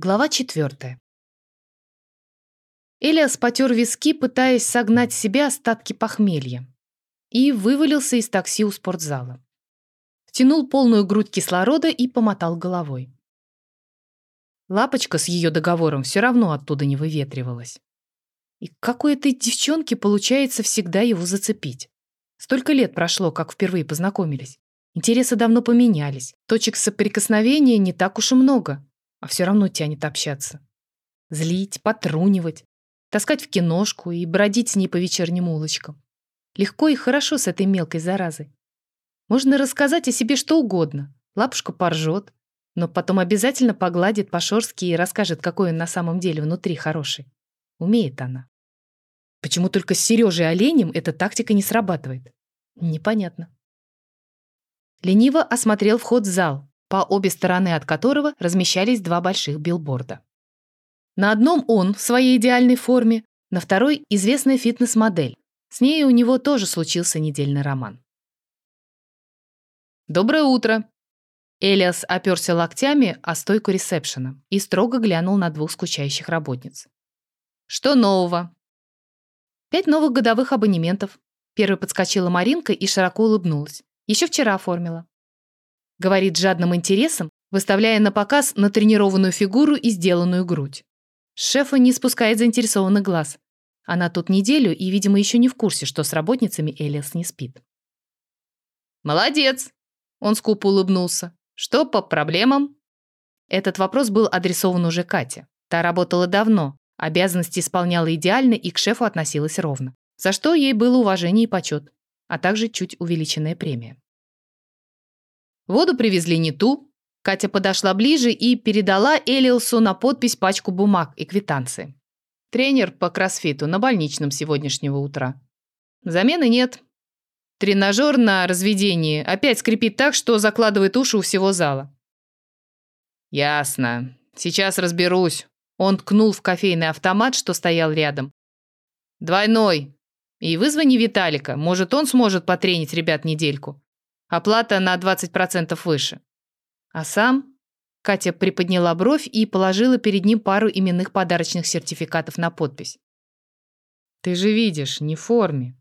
Глава четвертая. Элиас потер виски, пытаясь согнать себя остатки похмелья, и вывалился из такси у спортзала. Втянул полную грудь кислорода и помотал головой. Лапочка с ее договором все равно оттуда не выветривалась. И какой этой девчонке получается всегда его зацепить? Столько лет прошло, как впервые познакомились. Интересы давно поменялись. Точек соприкосновения не так уж и много а все равно тянет общаться. Злить, потрунивать, таскать в киношку и бродить с ней по вечерним улочкам. Легко и хорошо с этой мелкой заразой. Можно рассказать о себе что угодно. Лапушка поржет, но потом обязательно погладит по-шорски и расскажет, какой он на самом деле внутри хороший. Умеет она. Почему только с Сережей Оленем эта тактика не срабатывает? Непонятно. Лениво осмотрел вход в зал, по обе стороны от которого размещались два больших билборда. На одном он в своей идеальной форме, на второй – известная фитнес-модель. С ней у него тоже случился недельный роман. «Доброе утро!» Элиас оперся локтями о стойку ресепшена и строго глянул на двух скучающих работниц. «Что нового?» «Пять новых годовых абонементов». Первой подскочила Маринка и широко улыбнулась. Еще вчера оформила говорит жадным интересом, выставляя на показ натренированную фигуру и сделанную грудь. Шефа не спускает заинтересованных глаз. Она тут неделю и, видимо, еще не в курсе, что с работницами Элиас не спит. «Молодец!» Он скупо улыбнулся. «Что по проблемам?» Этот вопрос был адресован уже Кате. Та работала давно, обязанности исполняла идеально и к шефу относилась ровно, за что ей было уважение и почет, а также чуть увеличенная премия. Воду привезли не ту. Катя подошла ближе и передала Элиусу на подпись пачку бумаг и квитанции. Тренер по кроссфиту на больничном сегодняшнего утра. Замены нет. Тренажер на разведении опять скрипит так, что закладывает уши у всего зала. Ясно. Сейчас разберусь. Он ткнул в кофейный автомат, что стоял рядом. Двойной. И вызвани Виталика. Может, он сможет потренить ребят недельку. Оплата на 20% выше. А сам Катя приподняла бровь и положила перед ним пару именных подарочных сертификатов на подпись. «Ты же видишь, не в форме».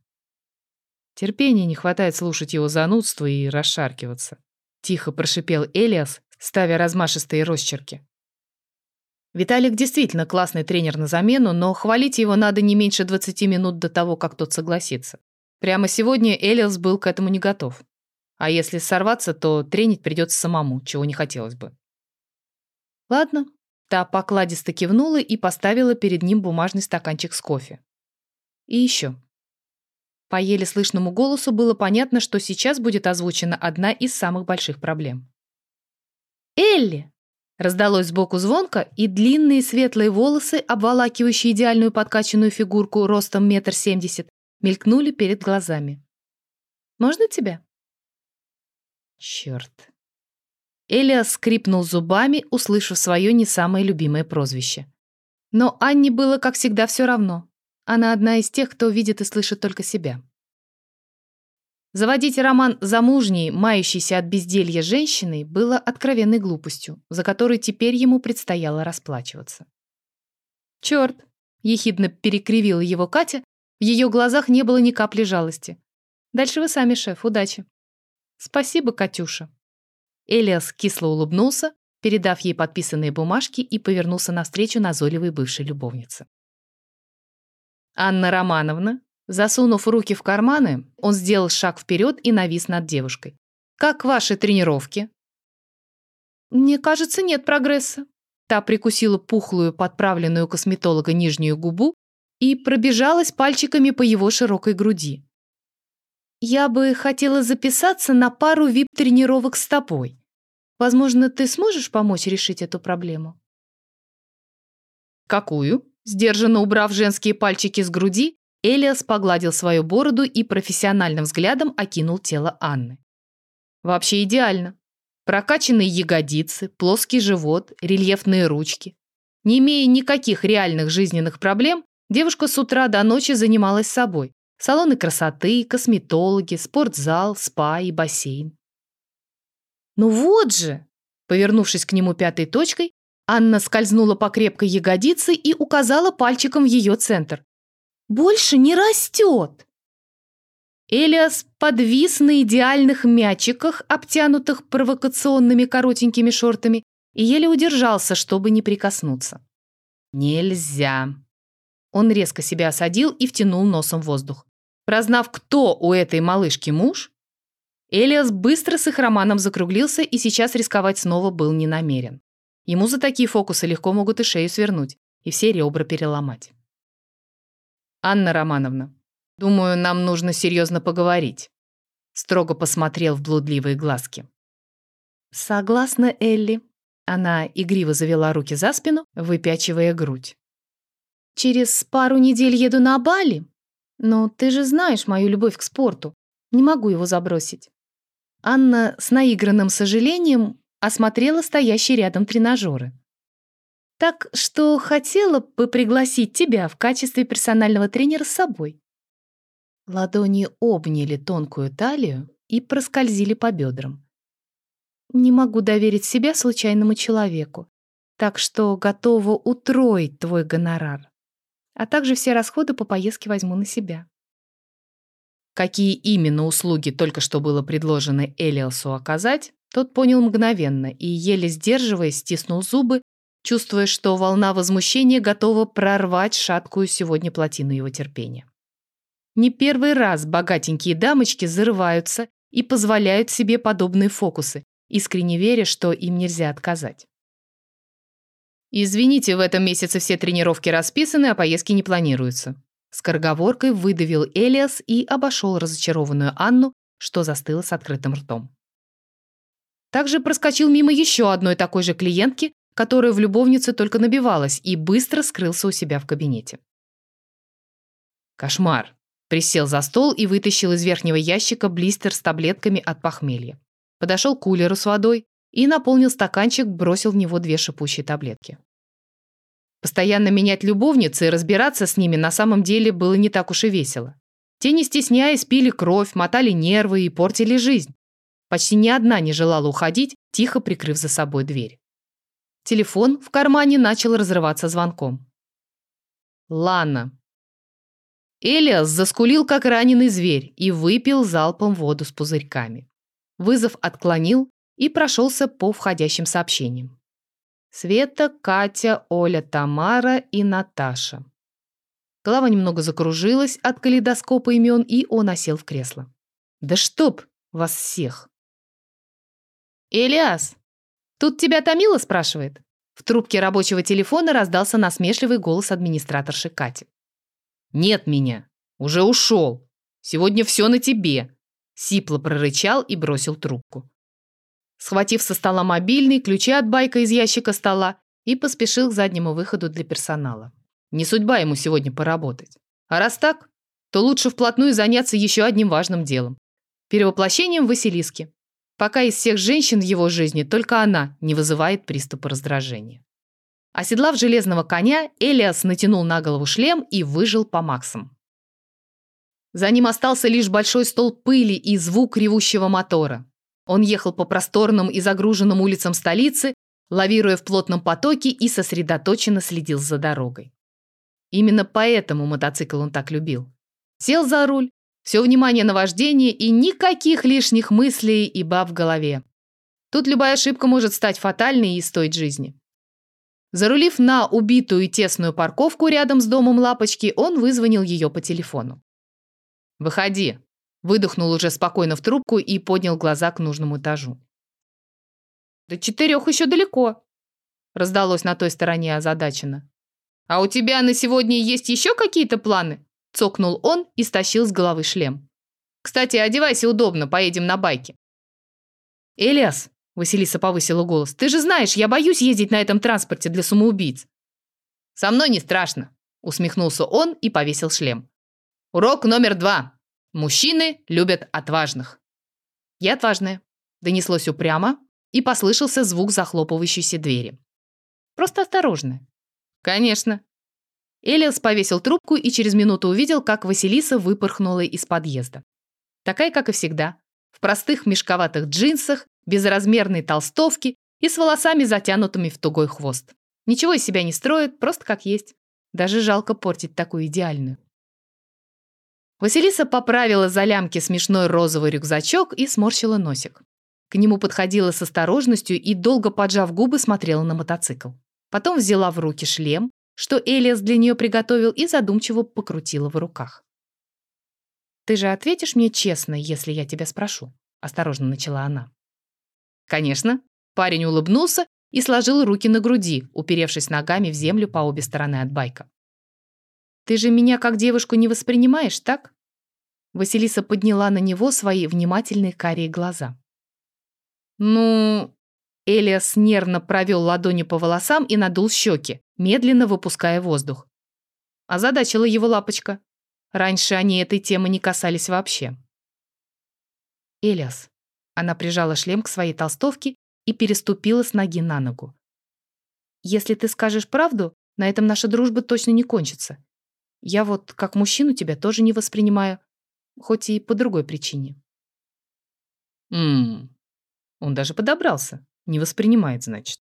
Терпения не хватает слушать его занудство и расшаркиваться. Тихо прошипел Элиас, ставя размашистые росчерки. Виталик действительно классный тренер на замену, но хвалить его надо не меньше 20 минут до того, как тот согласится. Прямо сегодня Элиас был к этому не готов. А если сорваться, то тренить придется самому, чего не хотелось бы. Ладно. Та покладисто кивнула и поставила перед ним бумажный стаканчик с кофе. И еще. По еле слышному голосу было понятно, что сейчас будет озвучена одна из самых больших проблем. «Элли!» Раздалось сбоку звонко, и длинные светлые волосы, обволакивающие идеальную подкачанную фигурку ростом метр семьдесят, мелькнули перед глазами. «Можно тебя?» Черт. Элиас скрипнул зубами, услышав свое не самое любимое прозвище. Но Анне было, как всегда, все равно. Она одна из тех, кто видит и слышит только себя. Заводить роман замужней, мающейся от безделья женщиной, было откровенной глупостью, за которой теперь ему предстояло расплачиваться. «Черт!» — ехидно перекривила его Катя, в ее глазах не было ни капли жалости. «Дальше вы сами, шеф, удачи!» «Спасибо, Катюша». Элиас кисло улыбнулся, передав ей подписанные бумажки и повернулся навстречу назойливой бывшей любовнице. «Анна Романовна», засунув руки в карманы, он сделал шаг вперед и навис над девушкой. «Как ваши тренировки?» «Мне кажется, нет прогресса». Та прикусила пухлую, подправленную косметолога нижнюю губу и пробежалась пальчиками по его широкой груди. Я бы хотела записаться на пару вип-тренировок с тобой. Возможно, ты сможешь помочь решить эту проблему? Какую? Сдержанно убрав женские пальчики с груди, Элиас погладил свою бороду и профессиональным взглядом окинул тело Анны. Вообще идеально. Прокачанные ягодицы, плоский живот, рельефные ручки. Не имея никаких реальных жизненных проблем, девушка с утра до ночи занималась собой, Салоны красоты, косметологи, спортзал, спа и бассейн. «Ну вот же!» Повернувшись к нему пятой точкой, Анна скользнула по крепкой ягодице и указала пальчиком в ее центр. «Больше не растет!» Элиас подвис на идеальных мячиках, обтянутых провокационными коротенькими шортами, и еле удержался, чтобы не прикоснуться. «Нельзя!» Он резко себя осадил и втянул носом воздух. Прознав, кто у этой малышки муж, Элиас быстро с их романом закруглился и сейчас рисковать снова был не намерен. Ему за такие фокусы легко могут и шею свернуть, и все ребра переломать. «Анна Романовна, думаю, нам нужно серьезно поговорить», строго посмотрел в блудливые глазки. «Согласна, Элли». Она игриво завела руки за спину, выпячивая грудь. «Через пару недель еду на Бали. Но ты же знаешь мою любовь к спорту. Не могу его забросить». Анна с наигранным сожалением осмотрела стоящие рядом тренажеры. «Так что хотела бы пригласить тебя в качестве персонального тренера с собой». Ладони обняли тонкую талию и проскользили по бедрам. «Не могу доверить себя случайному человеку, так что готова утроить твой гонорар, а также все расходы по поездке возьму на себя». Какие именно услуги только что было предложено Элиасу оказать, тот понял мгновенно и, еле сдерживаясь, стиснул зубы, чувствуя, что волна возмущения готова прорвать шаткую сегодня плотину его терпения. Не первый раз богатенькие дамочки зарываются и позволяют себе подобные фокусы, искренне веря, что им нельзя отказать. «Извините, в этом месяце все тренировки расписаны, а поездки не планируются». Скороговоркой выдавил Элиас и обошел разочарованную Анну, что застыла с открытым ртом. Также проскочил мимо еще одной такой же клиентки, которая в любовнице только набивалась, и быстро скрылся у себя в кабинете. Кошмар. Присел за стол и вытащил из верхнего ящика блистер с таблетками от похмелья. Подошел к кулеру с водой и наполнил стаканчик, бросил в него две шипучие таблетки. Постоянно менять любовницы и разбираться с ними на самом деле было не так уж и весело. Те, не стесняясь, пили кровь, мотали нервы и портили жизнь. Почти ни одна не желала уходить, тихо прикрыв за собой дверь. Телефон в кармане начал разрываться звонком. Лана. Элиас заскулил, как раненый зверь, и выпил залпом воду с пузырьками. Вызов отклонил и прошелся по входящим сообщениям. Света, Катя, Оля, Тамара и Наташа. Голова немного закружилась от калейдоскопа имен, и он осел в кресло. «Да чтоб вас всех!» «Элиас, тут тебя Томила спрашивает?» В трубке рабочего телефона раздался насмешливый голос администраторши Кати. «Нет меня. Уже ушел. Сегодня все на тебе». Сипло прорычал и бросил трубку. Схватив со стола мобильный, ключи от байка из ящика стола и поспешил к заднему выходу для персонала. Не судьба ему сегодня поработать. А раз так, то лучше вплотную заняться еще одним важным делом. Перевоплощением Василиски пока из всех женщин в его жизни только она не вызывает приступа раздражения. Оседлав железного коня, Элиас натянул на голову шлем и выжил по максам. За ним остался лишь большой стол пыли и звук ревущего мотора. Он ехал по просторным и загруженным улицам столицы, лавируя в плотном потоке и сосредоточенно следил за дорогой. Именно поэтому мотоцикл он так любил. Сел за руль, все внимание на вождение и никаких лишних мыслей и баб в голове. Тут любая ошибка может стать фатальной и стоить жизни. Зарулив на убитую и тесную парковку рядом с домом Лапочки, он вызвонил ее по телефону. «Выходи», – выдохнул уже спокойно в трубку и поднял глаза к нужному этажу. «До четырех еще далеко», – раздалось на той стороне озадаченно. «А у тебя на сегодня есть еще какие-то планы?» Цокнул он и стащил с головы шлем. «Кстати, одевайся удобно, поедем на байке». «Элиас», — Василиса повысила голос, «ты же знаешь, я боюсь ездить на этом транспорте для самоубийц». «Со мной не страшно», — усмехнулся он и повесил шлем. «Урок номер два. Мужчины любят отважных». «Я отважная», — донеслось упрямо, и послышался звук захлопывающейся двери. «Просто осторожно». «Конечно», Элиас повесил трубку и через минуту увидел, как Василиса выпорхнула из подъезда. Такая, как и всегда, в простых мешковатых джинсах, безразмерной толстовке и с волосами, затянутыми в тугой хвост. Ничего из себя не строит, просто как есть. Даже жалко портить такую идеальную. Василиса поправила за лямки смешной розовый рюкзачок и сморщила носик. К нему подходила с осторожностью и, долго поджав губы, смотрела на мотоцикл. Потом взяла в руки шлем, что Элиас для нее приготовил, и задумчиво покрутила в руках. «Ты же ответишь мне честно, если я тебя спрошу?» — осторожно начала она. «Конечно». Парень улыбнулся и сложил руки на груди, уперевшись ногами в землю по обе стороны от байка. «Ты же меня как девушку не воспринимаешь, так?» Василиса подняла на него свои внимательные карие глаза. «Ну...» Элиас нервно провел ладонью по волосам и надул щеки, медленно выпуская воздух. Озадачила его лапочка. Раньше они этой темы не касались вообще. «Элиас». Она прижала шлем к своей толстовке и переступила с ноги на ногу. «Если ты скажешь правду, на этом наша дружба точно не кончится. Я вот как мужчину тебя тоже не воспринимаю, хоть и по другой причине». «Ммм, он даже подобрался. Не воспринимает, значит.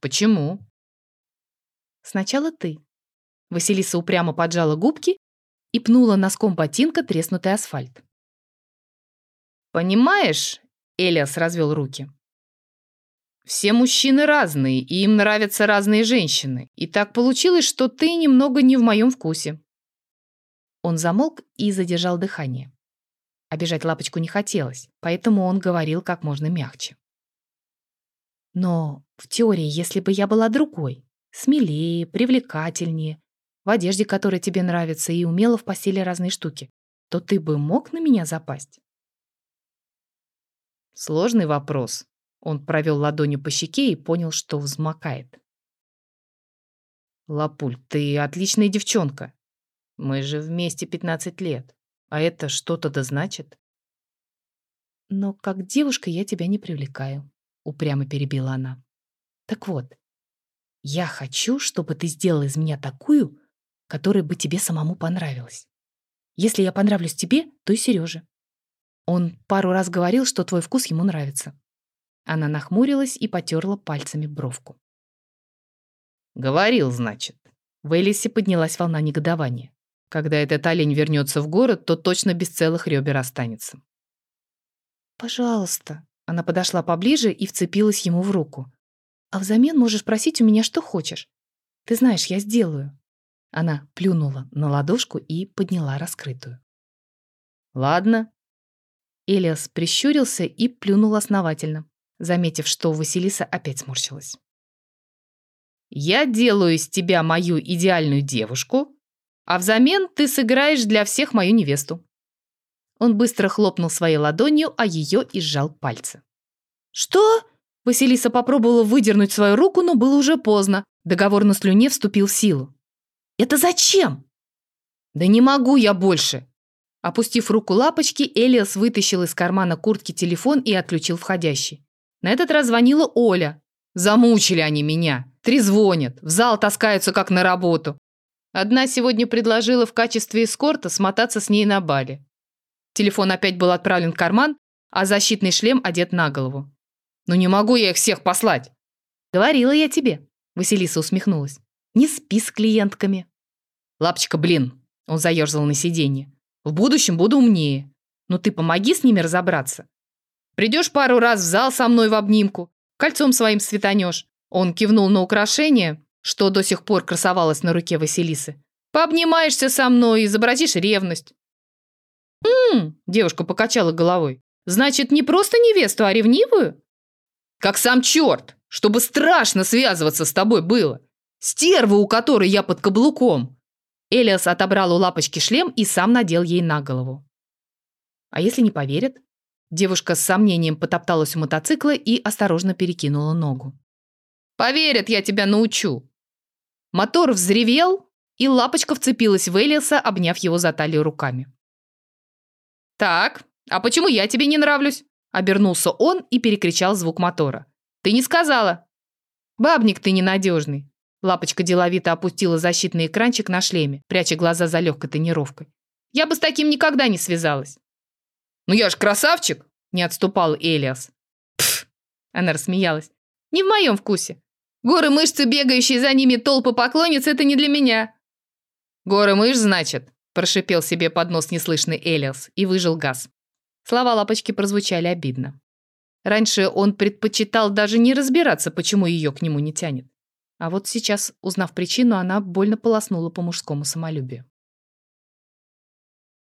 Почему? Сначала ты. Василиса упрямо поджала губки и пнула носком ботинка треснутый асфальт. «Понимаешь?» — Элиас развел руки. «Все мужчины разные, и им нравятся разные женщины. И так получилось, что ты немного не в моем вкусе». Он замолк и задержал дыхание. Обижать лапочку не хотелось, поэтому он говорил как можно мягче. Но в теории, если бы я была другой, смелее, привлекательнее, в одежде, которая тебе нравится, и умела в постели разные штуки, то ты бы мог на меня запасть? Сложный вопрос. Он провел ладонью по щеке и понял, что взмокает. Лапуль, ты отличная девчонка. Мы же вместе 15 лет. А это что-то да значит? Но как девушка я тебя не привлекаю, упрямо перебила она. Так вот, я хочу, чтобы ты сделал из меня такую, которая бы тебе самому понравилась. Если я понравлюсь тебе, то и Сереже. Он пару раз говорил, что твой вкус ему нравится. Она нахмурилась и потерла пальцами бровку. «Говорил, значит». В Элисе поднялась волна негодования. Когда этот олень вернется в город, то точно без целых ребер останется. «Пожалуйста». Она подошла поближе и вцепилась ему в руку. «А взамен можешь просить у меня что хочешь. Ты знаешь, я сделаю». Она плюнула на ладошку и подняла раскрытую. «Ладно». Элиас прищурился и плюнул основательно, заметив, что Василиса опять сморщилась. «Я делаю из тебя мою идеальную девушку, а взамен ты сыграешь для всех мою невесту». Он быстро хлопнул своей ладонью, а ее и сжал пальцы. «Что?» Василиса попробовала выдернуть свою руку, но было уже поздно. Договор на слюне вступил в силу. «Это зачем?» «Да не могу я больше!» Опустив руку лапочки, Элиас вытащил из кармана куртки телефон и отключил входящий. На этот раз звонила Оля. Замучили они меня. Трезвонят, в зал таскаются, как на работу. Одна сегодня предложила в качестве эскорта смотаться с ней на бале. Телефон опять был отправлен в карман, а защитный шлем одет на голову. «Ну не могу я их всех послать!» «Говорила я тебе», — Василиса усмехнулась. «Не спи с клиентками». «Лапочка, блин!» — он заерзал на сиденье. «В будущем буду умнее. Но ты помоги с ними разобраться. Придешь пару раз в зал со мной в обнимку, кольцом своим светанешь». Он кивнул на украшение, что до сих пор красовалось на руке Василисы. «Пообнимаешься со мной, и изобразишь ревность». «М-м-м», девушка покачала головой. «Значит, не просто невесту, а ревнивую?» «Как сам черт, чтобы страшно связываться с тобой было. Стерва, у которой я под каблуком». Элиас отобрал у лапочки шлем и сам надел ей на голову. «А если не поверят?» Девушка с сомнением потопталась у мотоцикла и осторожно перекинула ногу. «Поверят, я тебя научу. Мотор взревел, и лапочка вцепилась в Элиаса, обняв его за талию руками. «Так, а почему я тебе не нравлюсь?» Обернулся он и перекричал звук мотора. «Ты не сказала!» «Бабник ты ненадежный!» Лапочка деловито опустила защитный экранчик на шлеме, пряча глаза за легкой тонировкой. «Я бы с таким никогда не связалась!» «Ну я ж красавчик!» Не отступал Элиас. «Пф!» Она рассмеялась. Не в моем вкусе. Горы мышцы, бегающие за ними толпы поклонниц, это не для меня. Горы мышь, значит? Прошипел себе под нос неслышный Элиас и выжил газ. Слова лапочки прозвучали обидно. Раньше он предпочитал даже не разбираться, почему ее к нему не тянет. А вот сейчас, узнав причину, она больно полоснула по мужскому самолюбию.